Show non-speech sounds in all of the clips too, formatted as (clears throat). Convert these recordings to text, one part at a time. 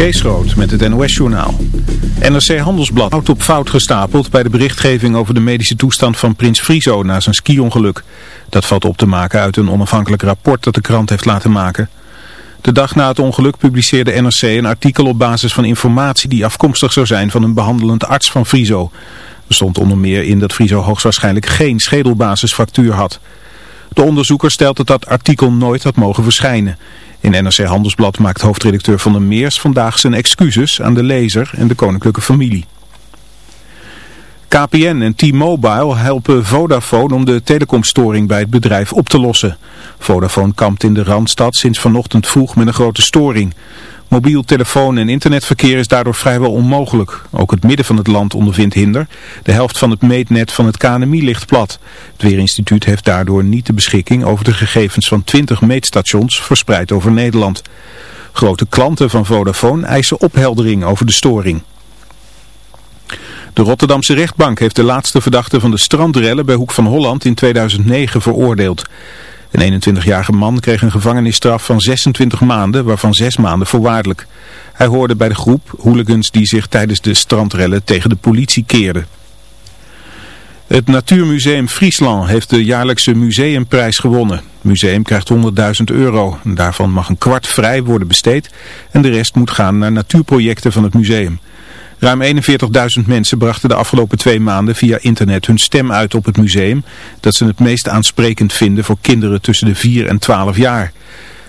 Kees met het NOS-journaal. NRC Handelsblad houdt op fout gestapeld bij de berichtgeving over de medische toestand van prins Friso na zijn ski-ongeluk. Dat valt op te maken uit een onafhankelijk rapport dat de krant heeft laten maken. De dag na het ongeluk publiceerde NRC een artikel op basis van informatie die afkomstig zou zijn van een behandelend arts van Friso. Er stond onder meer in dat Friso hoogstwaarschijnlijk geen schedelbasisfractuur had. De onderzoeker stelt dat dat artikel nooit had mogen verschijnen. In NRC Handelsblad maakt hoofdredacteur Van der Meers vandaag zijn excuses aan de lezer en de koninklijke familie. KPN en T-Mobile helpen Vodafone om de telecomstoring bij het bedrijf op te lossen. Vodafone kampt in de Randstad sinds vanochtend vroeg met een grote storing. Mobiel telefoon- en internetverkeer is daardoor vrijwel onmogelijk. Ook het midden van het land ondervindt hinder. De helft van het meetnet van het KNMI ligt plat. Het Weerinstituut heeft daardoor niet de beschikking over de gegevens van 20 meetstations verspreid over Nederland. Grote klanten van Vodafone eisen opheldering over de storing. De Rotterdamse rechtbank heeft de laatste verdachte van de strandrellen bij Hoek van Holland in 2009 veroordeeld. Een 21-jarige man kreeg een gevangenisstraf van 26 maanden, waarvan 6 maanden voorwaardelijk. Hij hoorde bij de groep hooligans die zich tijdens de strandrellen tegen de politie keerden. Het Natuurmuseum Friesland heeft de jaarlijkse museumprijs gewonnen. Het museum krijgt 100.000 euro. Daarvan mag een kwart vrij worden besteed en de rest moet gaan naar natuurprojecten van het museum. Ruim 41.000 mensen brachten de afgelopen twee maanden via internet hun stem uit op het museum. Dat ze het meest aansprekend vinden voor kinderen tussen de 4 en 12 jaar.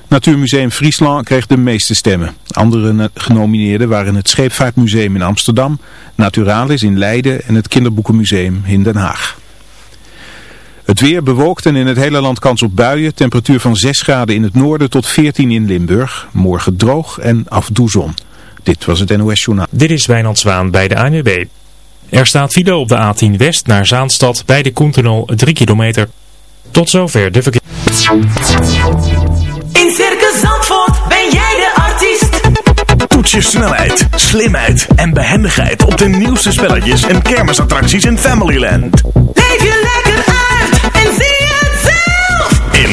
Natuurmuseum Friesland kreeg de meeste stemmen. Andere genomineerden waren het Scheepvaartmuseum in Amsterdam, Naturalis in Leiden en het Kinderboekenmuseum in Den Haag. Het weer bewolkt en in het hele land kans op buien. Temperatuur van 6 graden in het noorden tot 14 in Limburg. Morgen droog en af en. Dit was het NOS Journaal. Dit is Wijnand Zwaan bij de ANWB. Er staat file op de A10 West naar Zaanstad bij de Koentunnel 3 kilometer. Tot zover de verkeer. In Circus Zandvoort ben jij de artiest. Toets je snelheid, slimheid en behendigheid op de nieuwste spelletjes en kermisattracties in Familyland. Leef je lekker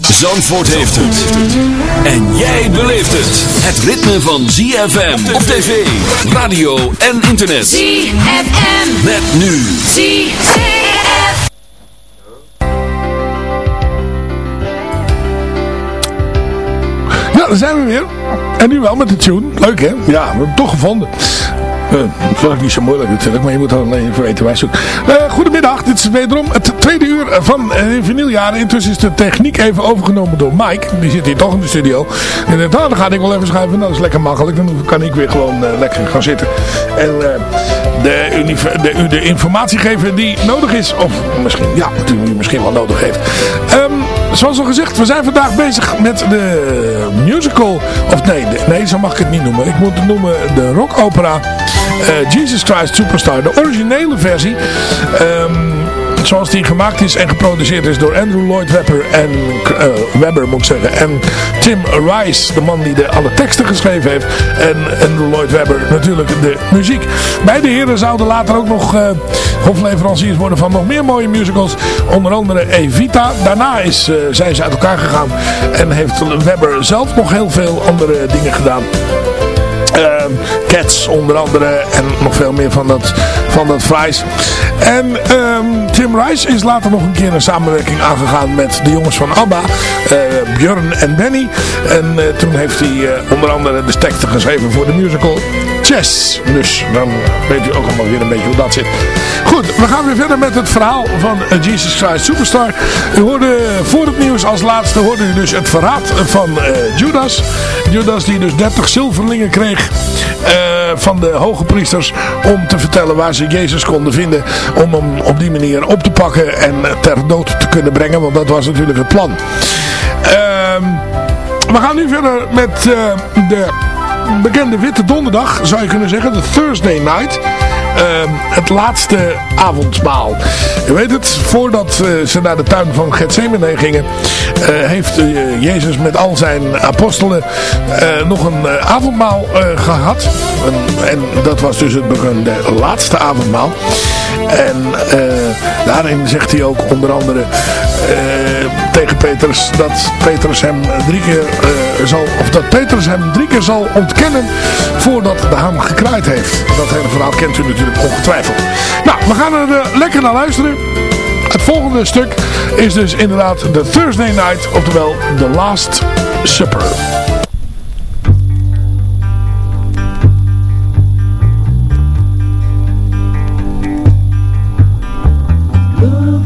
Zandvoort heeft het. En jij beleeft het. Het ritme van ZFM op tv, radio en internet. ZFM. Met nu. ZFM. Ja, daar zijn we weer. En nu wel met de tune. Leuk hè? Ja, we hebben hem toch gevonden. Dat vind ik niet zo moeilijk natuurlijk, maar je moet alleen even weten waar je zoekt. Uh, goedemiddag, dit is wederom het tweede uur van uh, vinyljaren. Intussen is de techniek even overgenomen door Mike. Die zit hier toch in de studio. En dan ga ik wel even schuiven. Nou, dat is lekker makkelijk. Dan kan ik weer gewoon lekker gaan zitten. En de, de, de informatie geven die nodig is. Of misschien, ja, u misschien wel nodig heeft. Um, zoals al gezegd, we zijn vandaag bezig met de musical. Of nee, nee, zo mag ik het niet noemen. Ik moet het noemen de rockopera. Uh, Jesus Christ Superstar. De originele versie. Um, zoals die gemaakt is en geproduceerd is door Andrew Lloyd Webber en uh, Webber moet ik zeggen. En Tim Rice, de man die de, alle teksten geschreven heeft. En Andrew Lloyd Webber natuurlijk de muziek. Beide heren zouden later ook nog uh, hofleveranciers worden van nog meer mooie musicals. Onder andere Evita. Daarna is, zijn ze uit elkaar gegaan. En heeft Webber zelf nog heel veel andere dingen gedaan. Uh, Cats onder andere en nog veel meer van dat, van dat Fries. En um, Tim Rice is later nog een keer een samenwerking aangegaan met de jongens van ABBA, uh, Björn en Benny. En uh, toen heeft hij uh, onder andere de teksten geschreven voor de musical Chess. Dus dan weet u ook allemaal weer een beetje hoe dat zit. We gaan weer verder met het verhaal van Jesus Christ Superstar. U hoorde voor het nieuws als laatste hoorde u dus het verraad van Judas. Judas die dus 30 zilverlingen kreeg uh, van de hoge priesters om te vertellen waar ze Jezus konden vinden om hem op die manier op te pakken en ter dood te kunnen brengen, want dat was natuurlijk het plan. Uh, we gaan nu verder met de bekende Witte Donderdag, zou je kunnen zeggen, de Thursday Night. Uh, het laatste avondmaal. Je weet het, voordat uh, ze naar de tuin van Gethsemane gingen, uh, heeft uh, Jezus met al zijn apostelen nog een avondmaal gehad. En, en, dat was dus het bekende laatste avondmaal. En daarin zegt hij ook onder andere tegen Petrus dat Petrus hem drie keer zal, of dat Petrus hem drie keer zal ontkennen voordat de haan gekraaid heeft. Dat hele verhaal kent u natuurlijk ongetwijfeld. Nou, we gaan er lekker naar luisteren. Het volgende stuk is dus inderdaad de Thursday Night, oftewel The Last Supper. Ooh.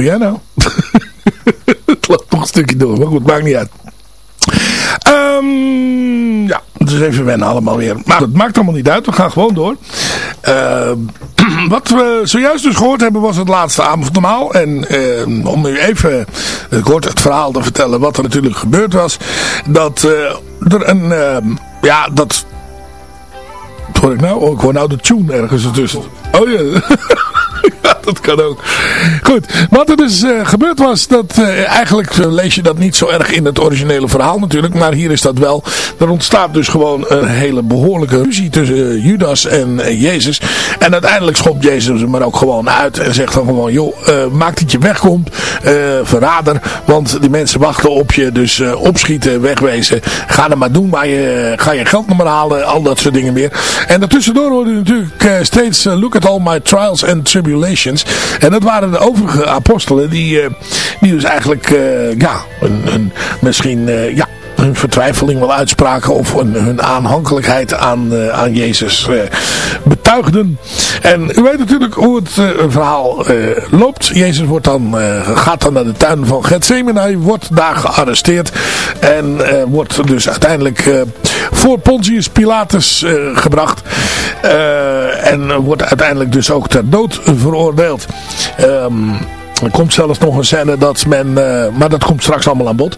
Doe jij nou? (laughs) het loopt nog een stukje door, maar goed, maakt niet uit. Ehm, ja, dus even wennen allemaal weer. Maar dat maakt allemaal niet uit, we gaan gewoon door. Ehm, (clears throat) wat we zojuist dus gehoord hebben was het laatste avondmaal. En ehm, om u even eh, kort het verhaal te vertellen wat er natuurlijk gebeurd was. Dat eh, er een, ehm, ja, dat... Wat hoor ik nou? Oh, ik hoor nou de tune ergens ertussen. Oh ja. (laughs) dat kan ook. Goed, wat er dus eh, gebeurd was, dat eh, eigenlijk eh, lees je dat niet zo erg in het originele verhaal natuurlijk, maar hier is dat wel. Er ontstaat dus gewoon een hele behoorlijke ruzie tussen Judas en Jezus. En uiteindelijk schopt Jezus hem er ook gewoon uit en zegt dan gewoon, joh, maak dat je wegkomt, verrader, want die mensen wachten op je, dus opschieten, wegwezen, ga er maar doen, maar je, ga je geld nog maar halen, al dat soort dingen meer. En daartussendoor hoorde je natuurlijk steeds, look at all my trials and tribulations. En dat waren de overige apostelen die, eh, die dus eigenlijk uh, ja, een, een, misschien uh, ja, hun vertwijfeling wel uitspraken of hun, hun aanhankelijkheid aan, uh, aan Jezus uh, betuigden. En u weet natuurlijk hoe het uh, verhaal loopt. Jezus wordt dan, gaat dan naar de tuin van Gethsemane. Hij wordt daar gearresteerd en wordt dus uiteindelijk voor Pontius Pilatus gebracht. en wordt uiteindelijk dus ook ter dood veroordeeld. Um, er komt zelfs nog een scène dat men, maar dat komt straks allemaal aan bod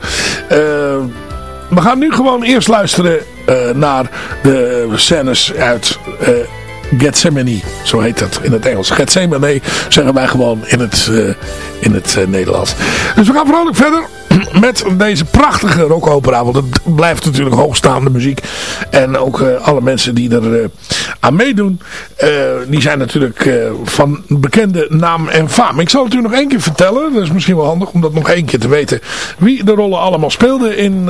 we gaan nu gewoon eerst luisteren uh, naar de scènes uit uh, Gethsemane. Zo heet dat in het Engels. Gethsemane zeggen wij gewoon in het, uh, in het Nederlands. Dus we gaan vrolijk verder (clears throat) met deze prachtige rockopera. Want het blijft natuurlijk hoogstaande muziek. En ook alle mensen die er aan meedoen. die zijn natuurlijk van bekende naam en faam. Ik zal het u nog één keer vertellen. Dat is misschien wel handig om dat nog één keer te weten. Wie de rollen allemaal speelden in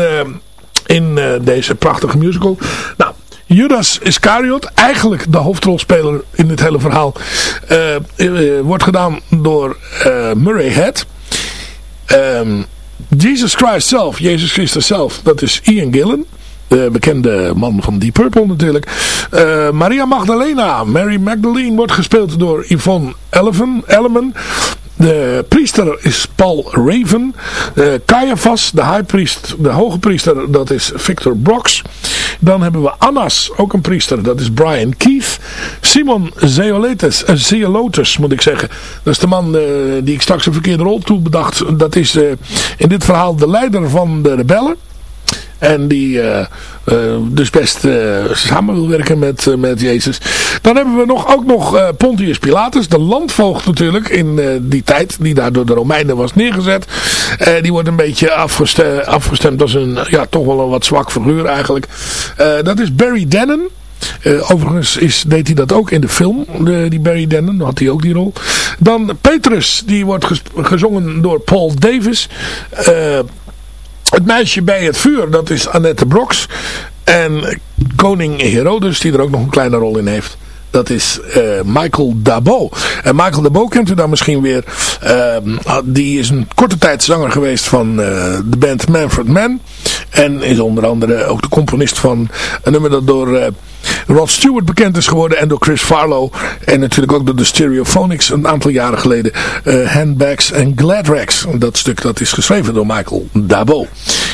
in uh, deze prachtige musical. Nou, Judas Iscariot, eigenlijk de hoofdrolspeler in dit hele verhaal, uh, uh, wordt gedaan door Murray Head. Um, Jesus Christ zelf, Jezus Christus zelf, dat is Ian Gillen. De bekende man van Deep Purple natuurlijk. Maria Magdalena, Mary Magdalene, wordt gespeeld door Yvonne Elleman. De priester is Paul Raven. Uh, Caiaphas, de, high de hoge priester, dat is Victor Brox. Dan hebben we Annas, ook een priester, dat is Brian Keith. Simon Zeolotes, uh, Zeolotus moet ik zeggen. Dat is de man uh, die ik straks een verkeerde rol toe bedacht. Dat is in dit verhaal de leider van de rebellen. En die uh, uh, dus best uh, samen wil werken met, met Jezus. Dan hebben we nog, ook nog Pontius Pilatus. De landvoogd natuurlijk in die tijd. Die daar door de Romeinen was neergezet. die wordt een beetje afgestemd, afgestemd als een ja, toch wel een wat zwak figuur eigenlijk. dat is Barry Dennen. Overigens is, deed hij dat ook in de film, de, die Barry Dennen, had hij ook die rol. Dan Petrus, die wordt gezongen door Paul Davis. Het meisje bij het vuur, dat is Annette Brox. En koning Herodes, die er ook nog een kleine rol in heeft. Dat is uh, Michael Dabo. En Michael Dabo kent u dan misschien weer. Uh, die is een korte tijd zanger geweest van uh, de band Manfred Mann. En is onder andere ook de componist van een nummer dat door uh, Rod Stewart bekend is geworden. En door Chris Farlow. En natuurlijk ook door de Stereophonics een aantal jaren geleden. Uh, Handbags en Gladrags. Dat stuk dat is geschreven door Michael Dabo.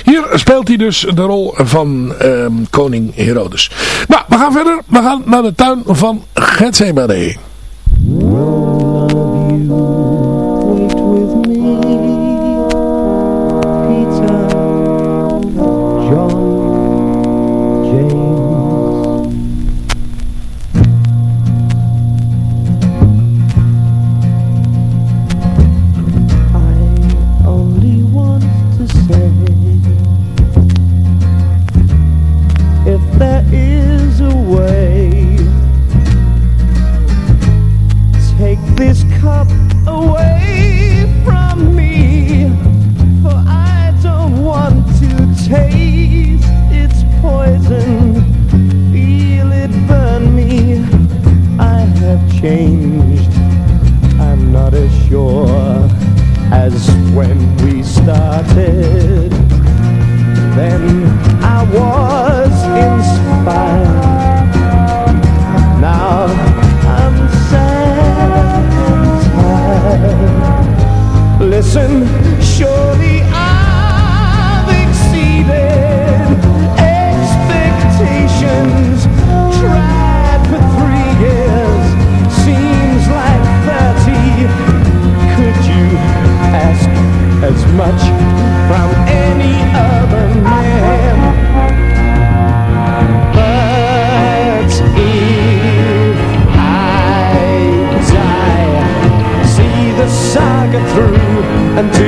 Hier speelt hij dus de rol van um, koning Herodes. Nou, we gaan verder. We gaan naar de tuin van Gethsemane. And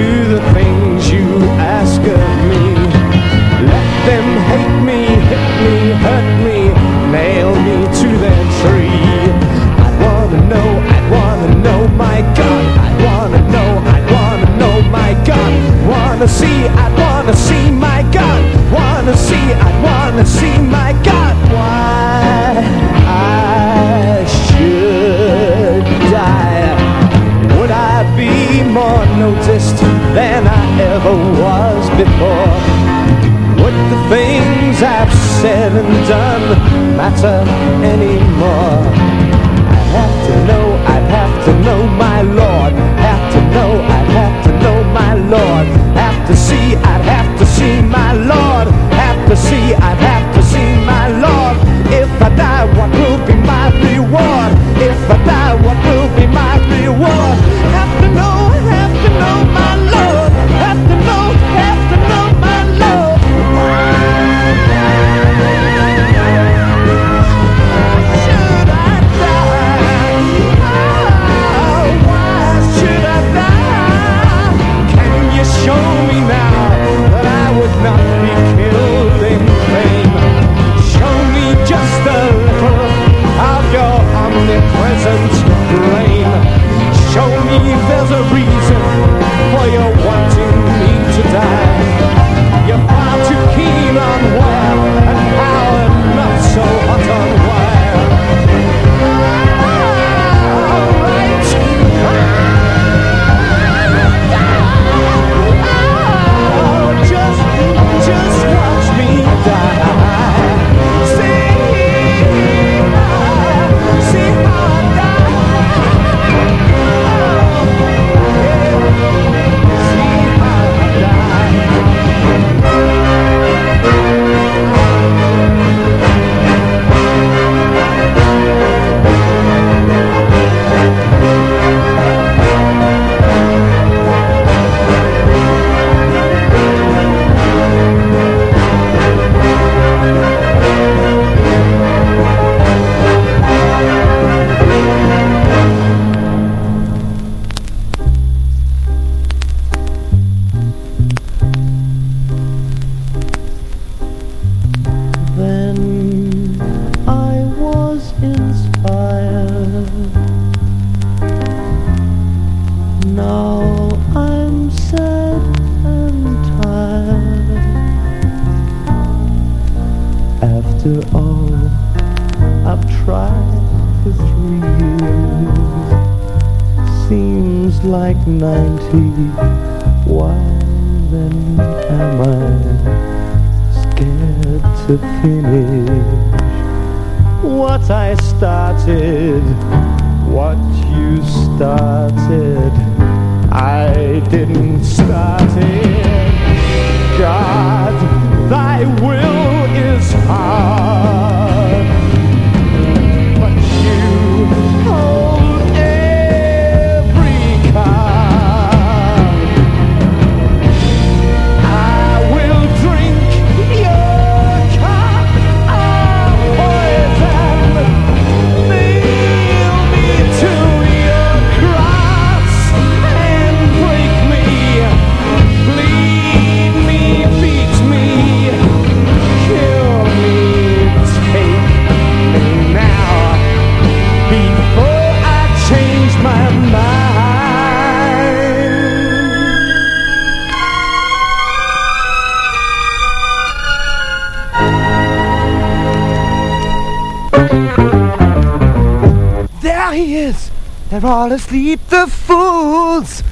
They're all asleep, the fools.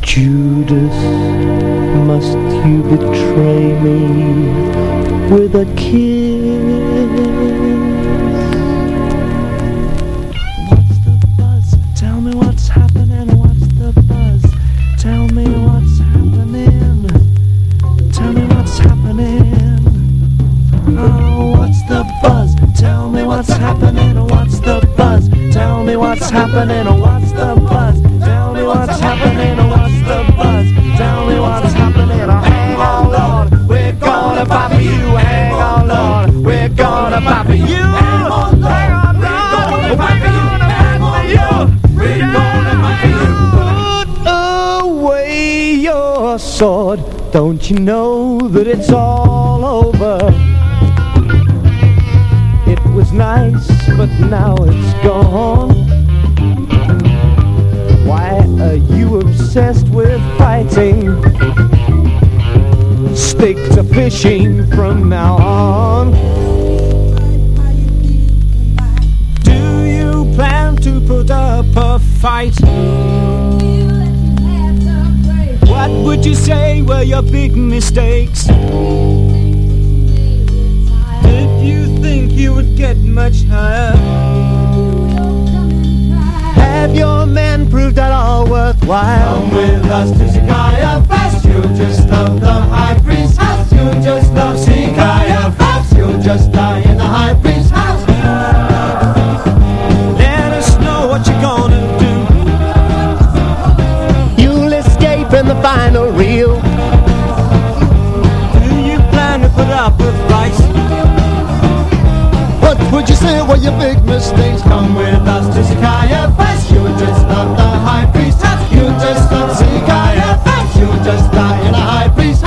Judas, must you betray me would you say were your big mistakes? Did you think you would get much higher? Have your men proved at all worthwhile? Come with us to Sikaya Fest. You just love the high priest's house. You just love Sikaya Fest. You'll just die the final reel. Do you plan to put up with vice? What would you say were your big mistakes? Come with us to Fest. You just love the high priest. You just love Sikaya Fest. You just die in a high priest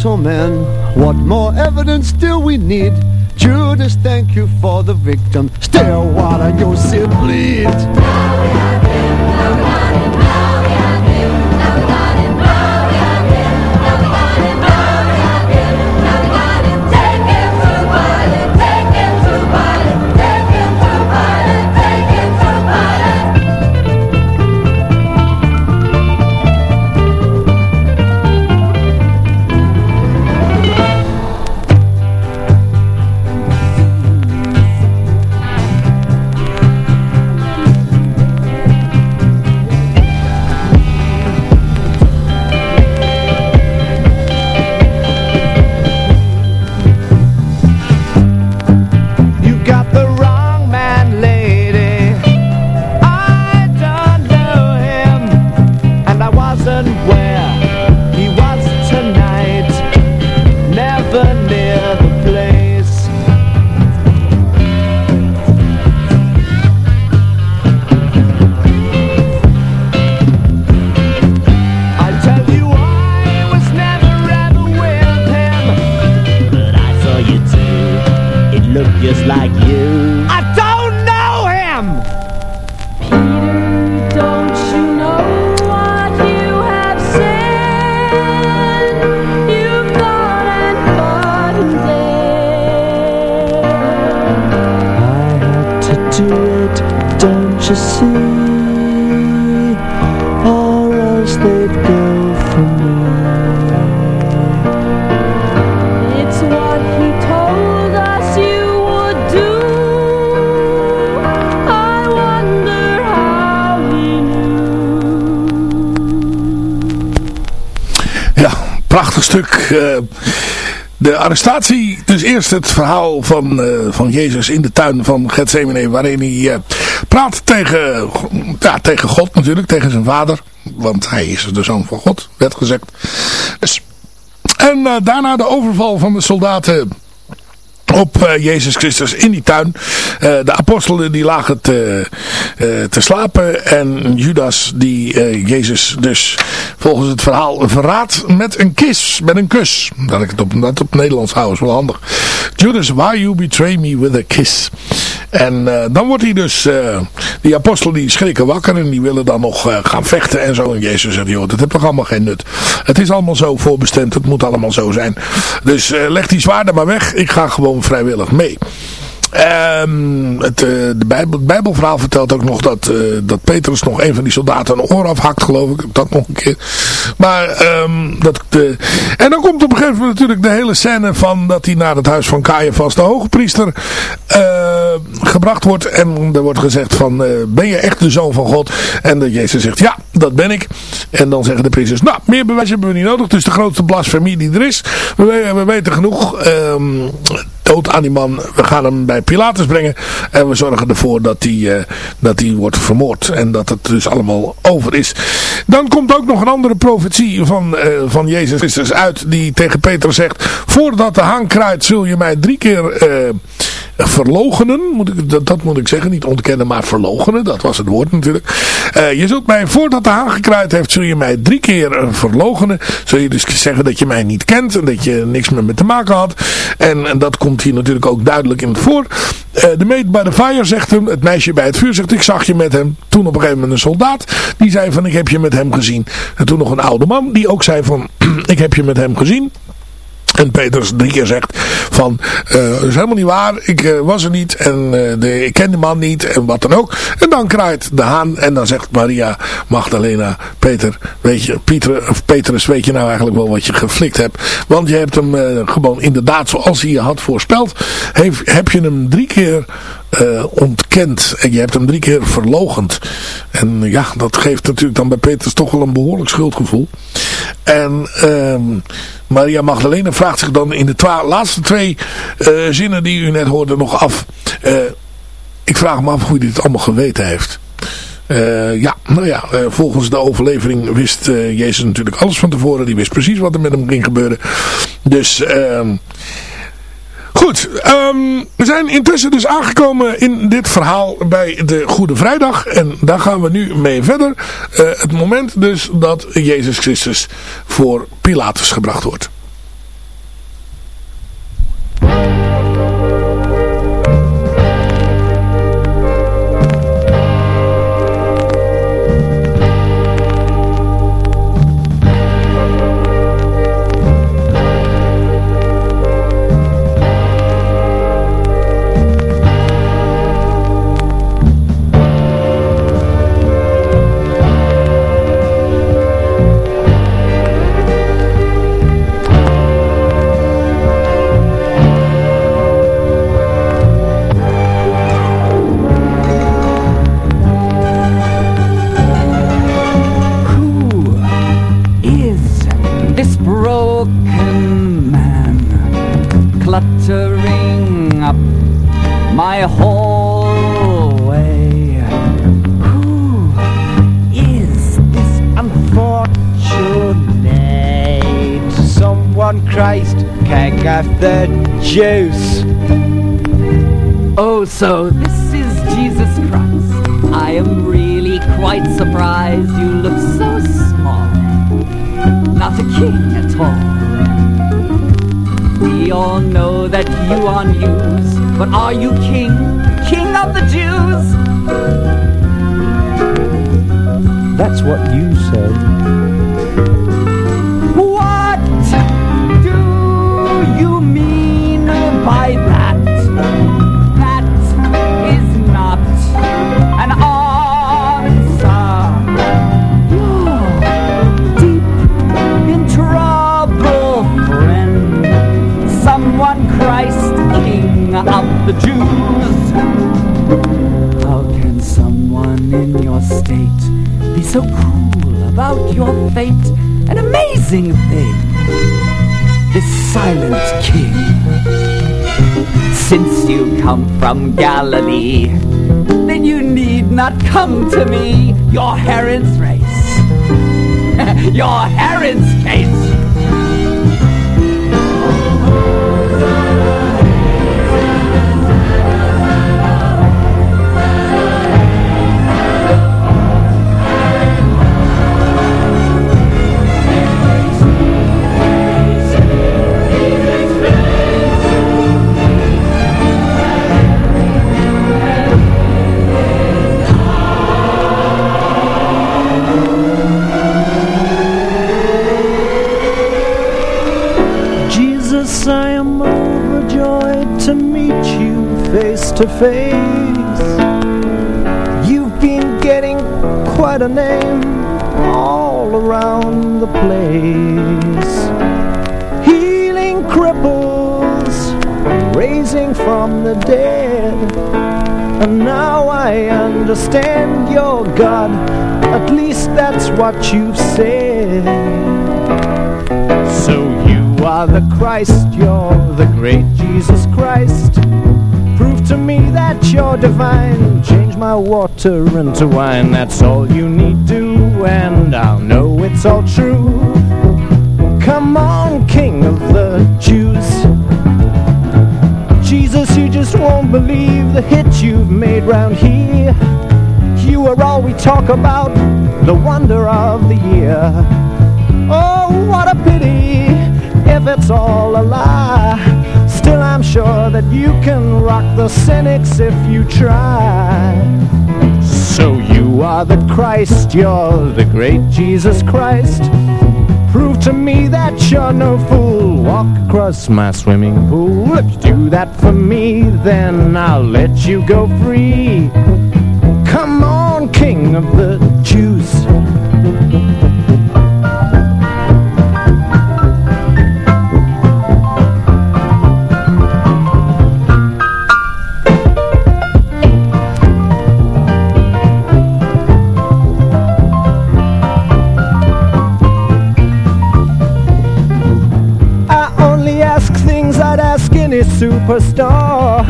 gentlemen. What more evidence do we need? Judas, thank you for the victim. Still, water your sin bleed. You de arrestatie, dus eerst het verhaal van, eh, van Jezus in de tuin van Gethsemane, waarin hij eh, praat tegen, ja, tegen God natuurlijk, tegen zijn vader. Want hij is de zoon van God, werd gezegd. Dus En eh, daarna de overval van de soldaten op Jezus Christus in die tuin. De apostelen die lagen te, te slapen en Judas die Jezus dus volgens het verhaal verraadt met een kiss, met een kus. Dat ik het op, dat op Nederlands hou is wel handig. Judas, why you betray me with a kiss? En dan wordt hij dus, die apostelen die schrikken wakker en die willen dan nog gaan vechten en zo. En Jezus zegt, joh, dat heeft toch allemaal geen nut. Het is allemaal zo voorbestemd, het moet allemaal zo zijn. Dus leg die zwaarden maar weg, ik ga gewoon vrijwillig mee. Um, het, uh, de Bijbel, Bijbelverhaal vertelt ook nog dat, uh, dat Petrus nog een van die soldaten een oor afhakt, geloof ik. Dat nog een keer. Maar, um, dat, uh, en dan komt op een gegeven moment natuurlijk de hele scène van dat hij naar het huis van Caiaphas, de hoge priester, gebracht wordt. En er wordt gezegd van, ben je echt de zoon van God? En dat Jezus zegt, ja, dat ben ik. En dan zeggen de priesters, nou, meer bewijs hebben we niet nodig. Is de grootste blasfemie die er is. We, we weten genoeg. Um, dood aan die man. We gaan hem bij Pilatus brengen. En we zorgen ervoor dat hij uh, dat die wordt vermoord. En dat het dus allemaal over is. Dan komt ook nog een andere profetie van, uh, van Jezus Christus uit. Die tegen Peter zegt. Voordat de haan kruidt zul je mij drie keer... Uh, verlogenen, moet ik, dat, moet ik zeggen, niet ontkennen, maar verlogenen, dat was het woord natuurlijk. Uh, je zult mij, voordat de haan gekruid heeft, zul je mij drie keer uh, verlogenen. Zul je dus zeggen dat je mij niet kent en dat je niks meer met te maken had. En, en dat komt hier natuurlijk ook duidelijk in het voor. Uh, de meet by the fire zegt hem, het meisje bij het vuur zegt, ik zag je met hem. Toen op een gegeven moment een soldaat, die zei van, ik heb je met hem gezien. En toen nog een oude man, die ook zei van, (clears throat) ik heb je met hem gezien. En Peters drie keer zegt van, uh, dat is helemaal niet waar, ik uh, was er niet en uh, de, ik ken de man niet en wat dan ook. En dan kraait de haan en dan zegt Maria Magdalena, Peter, weet je, Pieter, of Petrus, weet je nou eigenlijk wel wat je geflikt hebt. Want je hebt hem gewoon inderdaad zoals hij je had voorspeld, heeft, heb je hem drie keer uh, ontkend. En je hebt hem drie keer verlogend. En ja, dat geeft natuurlijk dan bij Peters toch wel een behoorlijk schuldgevoel. En uh, Maria Magdalena vraagt zich dan in de laatste twee uh, zinnen die u net hoorde nog af. Uh, ik vraag me af hoe hij dit allemaal geweten heeft. Ja, nou ja, volgens de overlevering wist Jezus natuurlijk alles van tevoren. Die wist precies wat er met hem ging gebeuren. Dus... Goed, um, we zijn intussen dus aangekomen in dit verhaal bij de Goede Vrijdag. En daar gaan we nu mee verder. Uh, het moment dus dat Jezus Christus voor Pilatus gebracht wordt. So this is Jesus Christ. I am really quite surprised. You look so small. Not a king at all. We all know that you are news, but are you king? King of the Jews? That's what you said. of the Jews. How can someone in your state be so cool about your fate? An amazing thing, this silent king. Since you come from Galilee, then you need not come to me, your Herod's race, (laughs) your Herod's case. To face. You've been getting quite a name all around the place. Healing cripples, raising from the dead. And now I understand you're God, at least that's what you've said. So you are the Christ, you're the great Jesus Christ. To me that you're divine. Change my water into wine, that's all you need do, and I'll know it's all true. Come on, King of the Jews. Jesus, you just won't believe the hit you've made round here. You are all we talk about, the wonder of the year. Oh, what a pity if it's all a lie. Still, I'm sure that you can rock the cynics if you try. So you are the Christ, you're the great Jesus Christ. Prove to me that you're no fool. Walk across my swimming pool. If you do that for me, then I'll let you go free. Come on, King of the Jews. Superstar.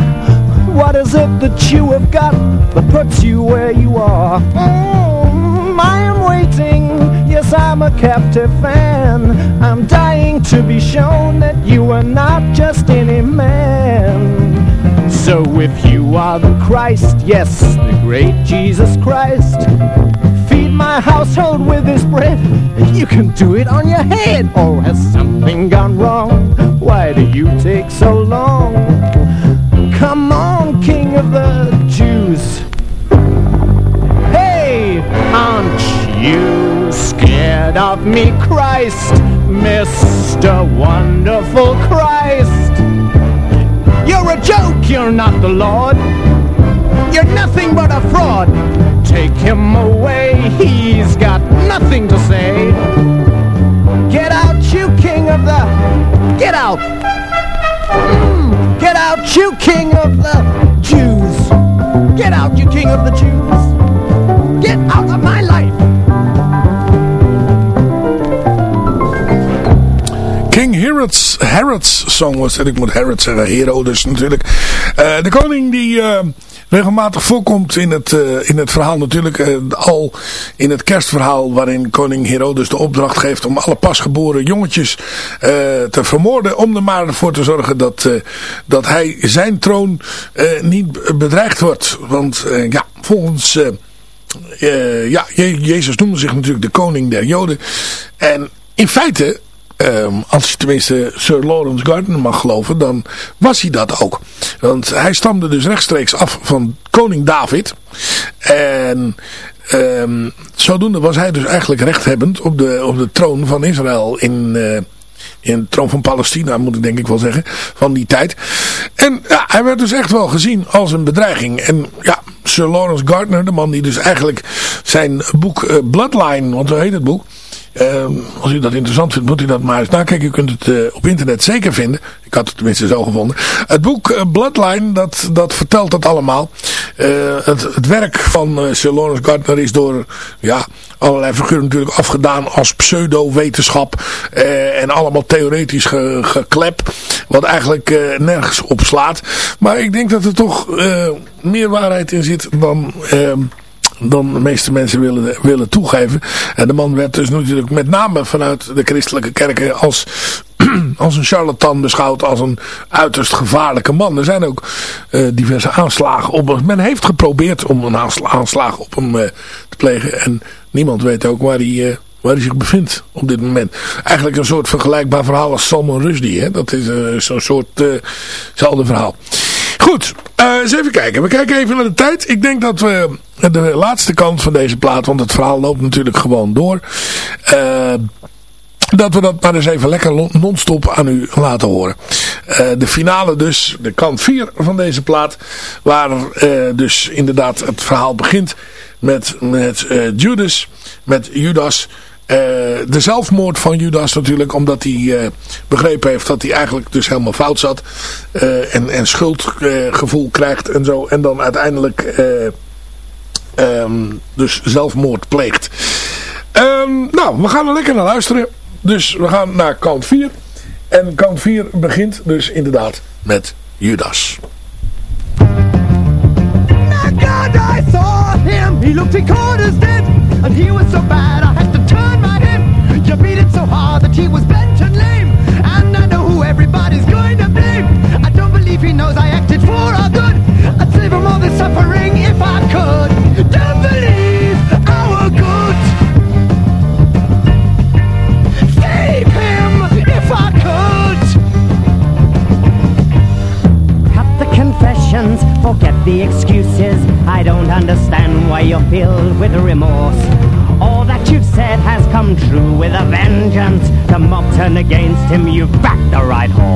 What is it that you have got that puts you where you are? Mm, I am waiting, yes, I'm a captive fan. I'm dying to be shown that you are not just any man. So if you are the Christ, yes, the great Jesus Christ, feed my household with this bread. You can do it on your head. Or has something gone wrong? Why do you take so long? You scared of me, Christ? Mr. Wonderful Christ. You're a joke, you're not the Lord. You're nothing but a fraud. Take him away, he's got nothing to say. Get out, you king of the. Get out! Mm, get out, you king of the Jews! Get out, you king of the Jews! Get out of my life! King Herod's, Herod's song was het. Ik moet Herod zeggen. Herodes natuurlijk. Eh, de koning die eh, regelmatig voorkomt in het, eh, in het verhaal natuurlijk. al in het kerstverhaal waarin koning Herodes de opdracht geeft om alle pasgeboren jongetjes te vermoorden. Om er maar voor te zorgen dat, dat hij zijn troon niet bedreigd wordt. Want ja, volgens... ja, Je- Jezus noemde zich natuurlijk de koning der Joden. En in feite, ehm, als je tenminste Sir Lawrence Gardner mag geloven, dan was hij dat ook. Want hij stamde dus rechtstreeks af van koning David. En ehm, zodoende was hij dus eigenlijk rechthebbend op de, op de troon van Israël in... eh, in de troon van Palestina moet ik denk ik wel zeggen, van die tijd. En ja, hij werd dus echt wel gezien als een bedreiging. En ja, Sir Lawrence Gardner, de man die dus eigenlijk zijn boek eh, Bloodline, want zo heet het boek. Eh, als u dat interessant vindt, moet u dat maar eens nakijken. U kunt het eh, op internet zeker vinden. Ik had het tenminste zo gevonden. Het boek eh, Bloodline, dat, dat vertelt dat allemaal. Eh, het, het werk van eh, Sir Lawrence Gardner is door ja, allerlei figuren natuurlijk afgedaan als pseudo-wetenschap. en allemaal theoretisch ge, geklep. Wat eigenlijk nergens op slaat. Maar ik denk dat er toch meer waarheid in zit dan... ehm, dan de meeste mensen willen, willen toegeven. En de man werd dus natuurlijk met name vanuit de christelijke kerken als, (clears throat) als een charlatan beschouwd. Als een uiterst gevaarlijke man. Er zijn ook eh, diverse aanslagen op hem. Men heeft geprobeerd om een aansla aanslag op hem eh, te plegen. En niemand weet ook waar hij... eh, waar hij zich bevindt op dit moment. Eigenlijk een soort vergelijkbaar verhaal als Salman Rushdie. Hè? Dat is zo'n soort verhaal. Goed, eens even kijken. We kijken even naar de tijd. Ik denk dat we de laatste kant van deze plaat, want het verhaal loopt natuurlijk gewoon door. Eh, dat we dat maar eens even lekker non-stop aan u laten horen. Uh, de finale dus, de kant 4 van deze plaat, waar uh, dus inderdaad het verhaal begint met, met uh, Judas, met Judas uh, de zelfmoord van Judas natuurlijk, omdat hij uh, begrepen heeft dat hij eigenlijk dus helemaal fout zat. Uh, en, en schuldgevoel krijgt en zo. En dan uiteindelijk um, dus zelfmoord pleegt. Um, nou, we gaan er lekker naar luisteren. Dus we gaan naar kant 4. En kant 4 begint dus inderdaad met Judas. God, I saw him. He looked cold as dead. And he was so bad I had to turn my head. You beat it so hard that he was bent and lame. And I know who everybody's him, you've backed the right horse.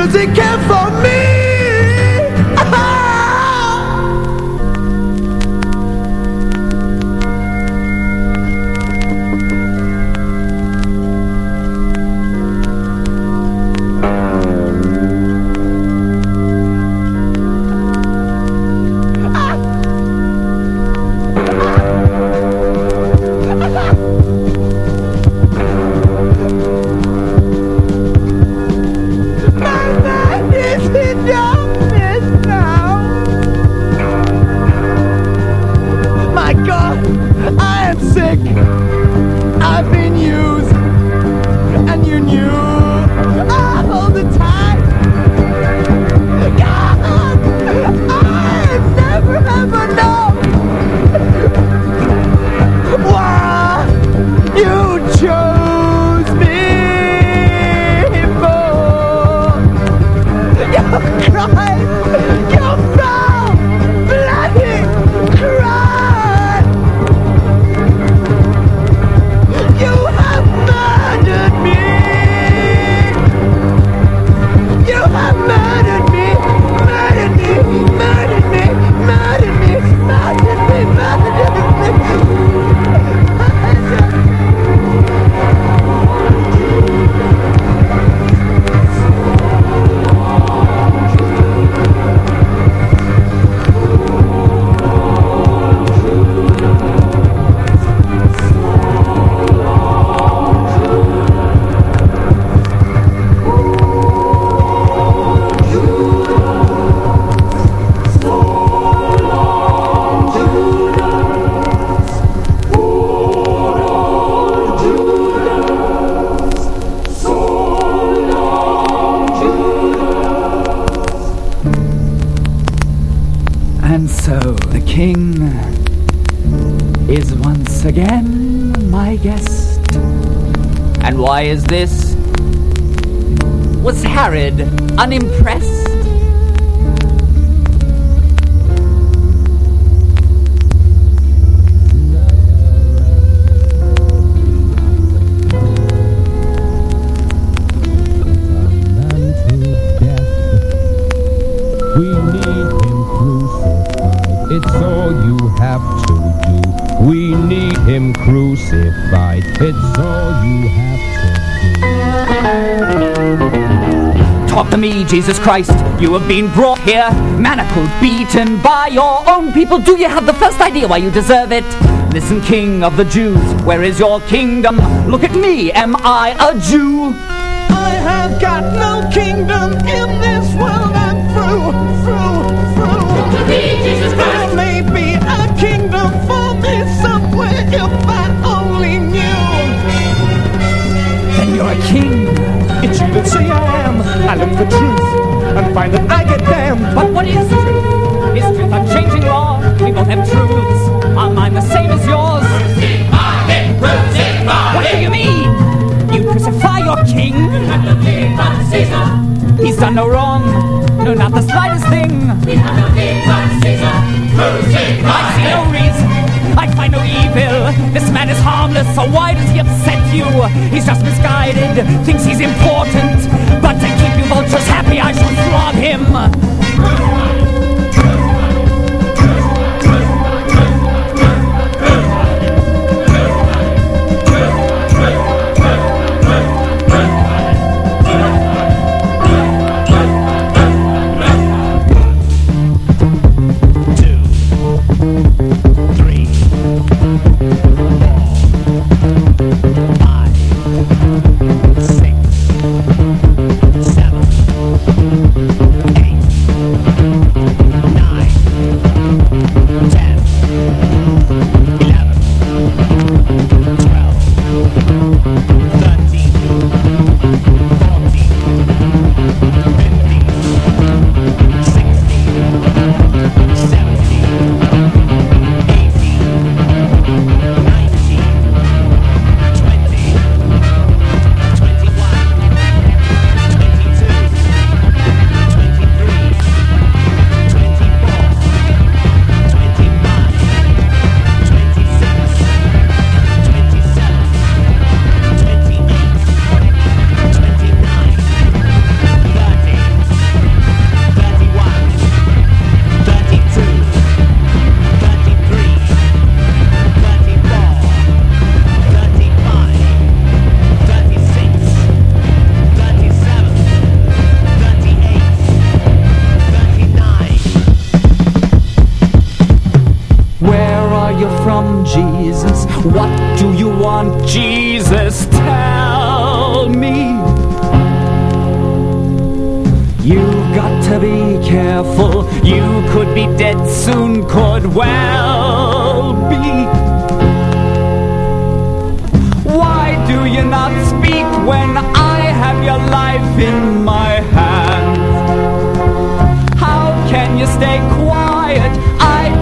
Does he care for me? Why is this? Was Herod unimpressed? We need him crucified. It's all you have to do. We need him crucified. Me, Jesus Christ. You have been brought here, manacled, beaten by your own people. Do you have the first idea why you deserve it? Listen, King of the Jews, where is your kingdom? Look at me, am I a Jew? I have got no kingdom in this world. I'm through, through, through. To be Jesus Christ. There may be a kingdom for me somewhere if I only knew. Then you're a king. You that say I am. I look for truth and find that I get damned. But what is truth? Is truth a changing law? We both have truths. Are mine the same as yours? What do you mean? You crucify your king? He's done no wrong, no, not the slightest thing. Crucify I see no reason, I find no evil. This man is harmless, so why does he upset you? He's just misguided, thinks he's important. But to keep you vultures happy, I shall flog him.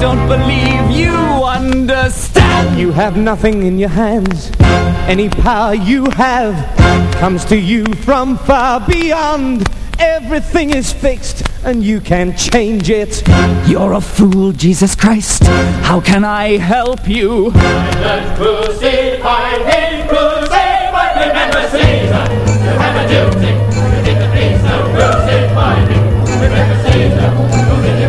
Don't believe you understand. You have nothing in your hands. Any power you have comes to you from far beyond. Everything is fixed and you can change it. You're a fool, Jesus Christ. How can I help you? Crucify him, crucify him, remember Caesar. You have a duty to get the peace, so crucify him. Remember Caesar, don't get demoted,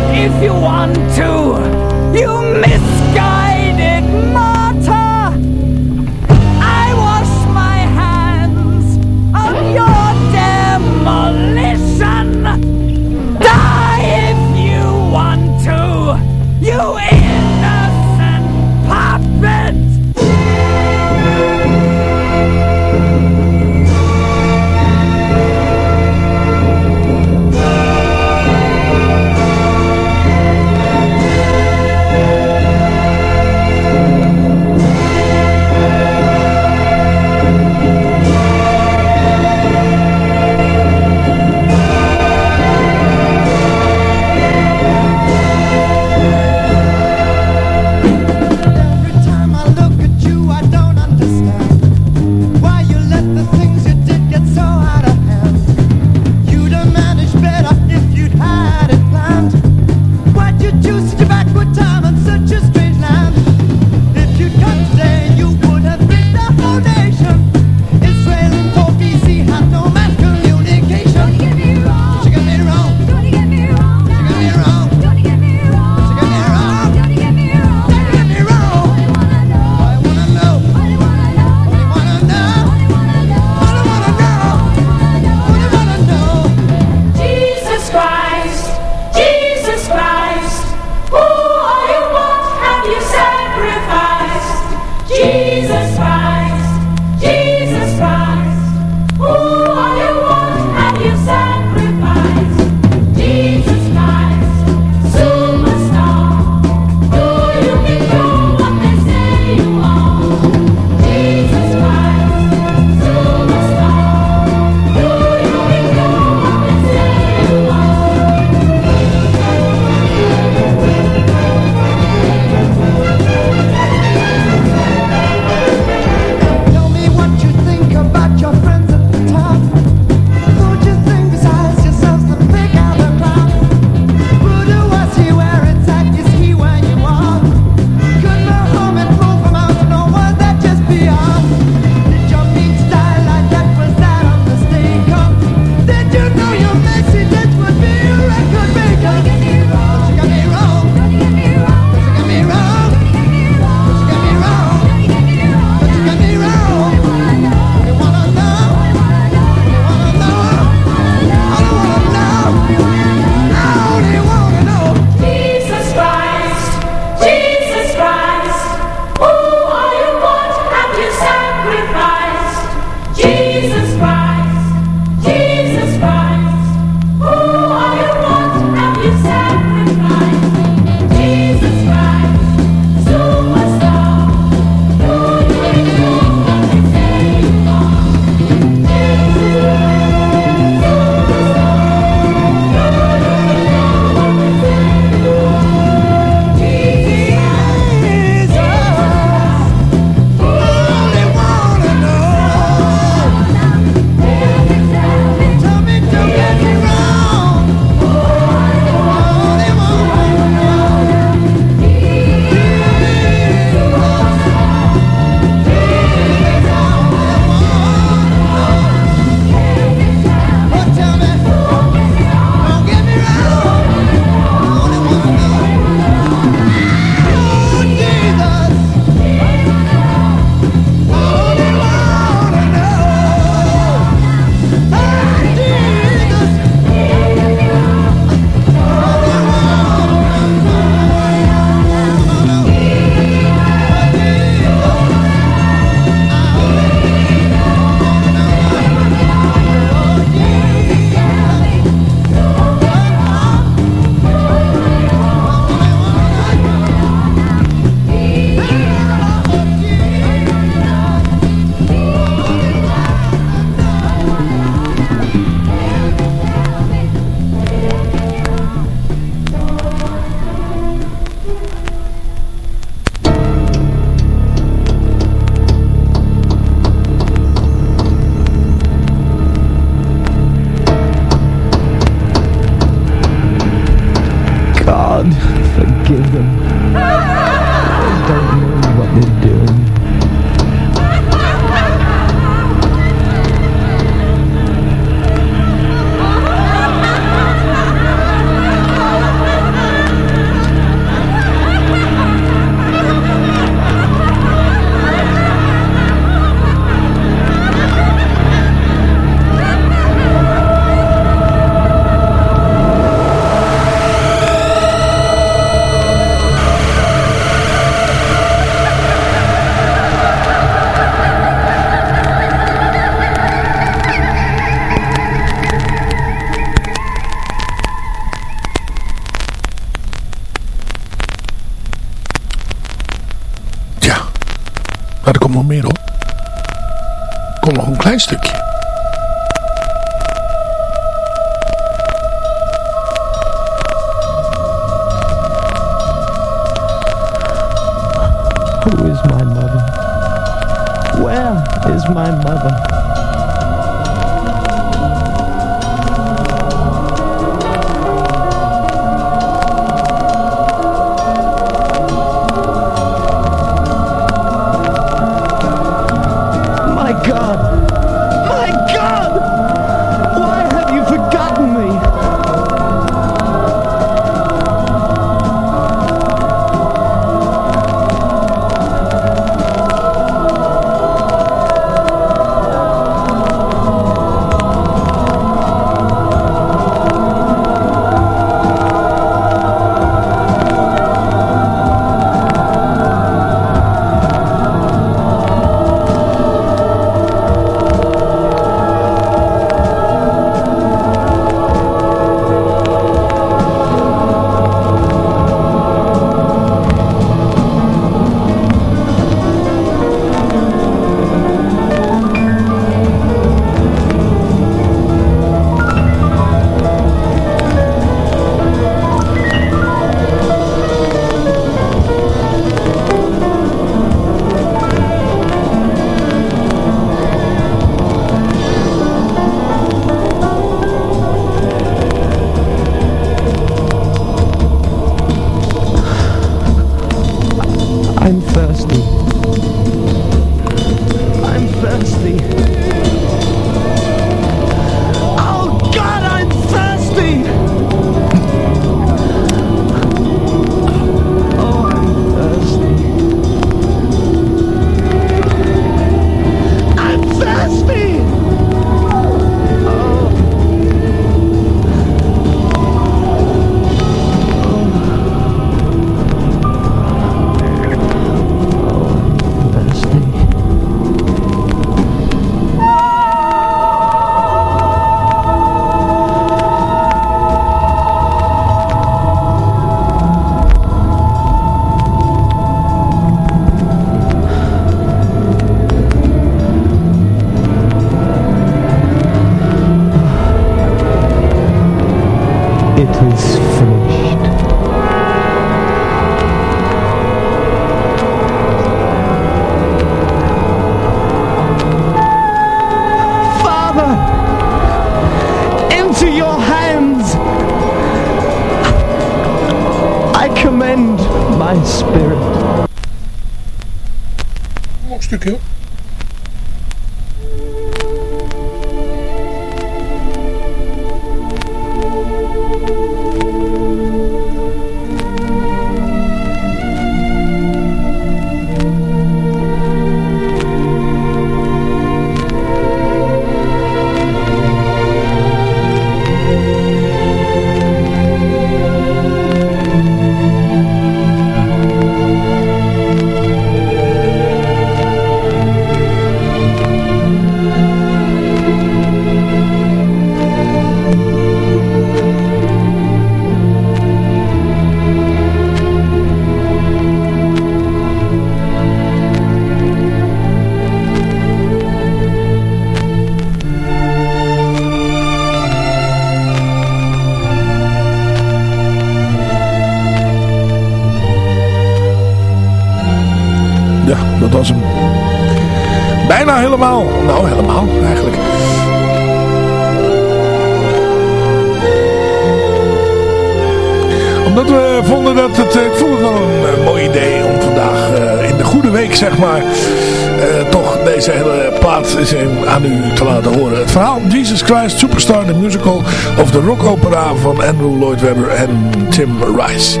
Superstar, the musical of the rock opera van Andrew Lloyd Webber en Tim Rice.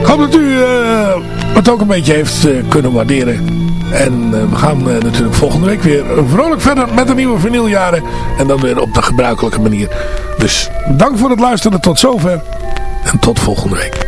Ik hoop dat u eh, het ook een beetje heeft eh, kunnen waarderen. En eh, we gaan natuurlijk volgende week weer vrolijk verder met de nieuwe vinyljaren. En dan weer op de gebruikelijke manier. Dus dank voor het luisteren tot zover. En tot volgende week.